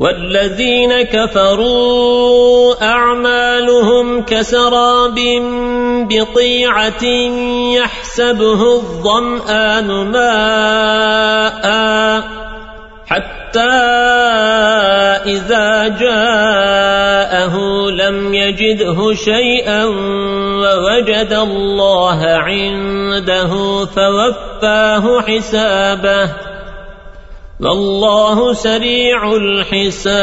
والذين كفروا أعمالهم كسراب بطيعة يحسبه الظمآن ماء حتى إذا جاءه لم يجده شيئا ووجد الله عنده فوفاه حسابه والله سريع الحساب.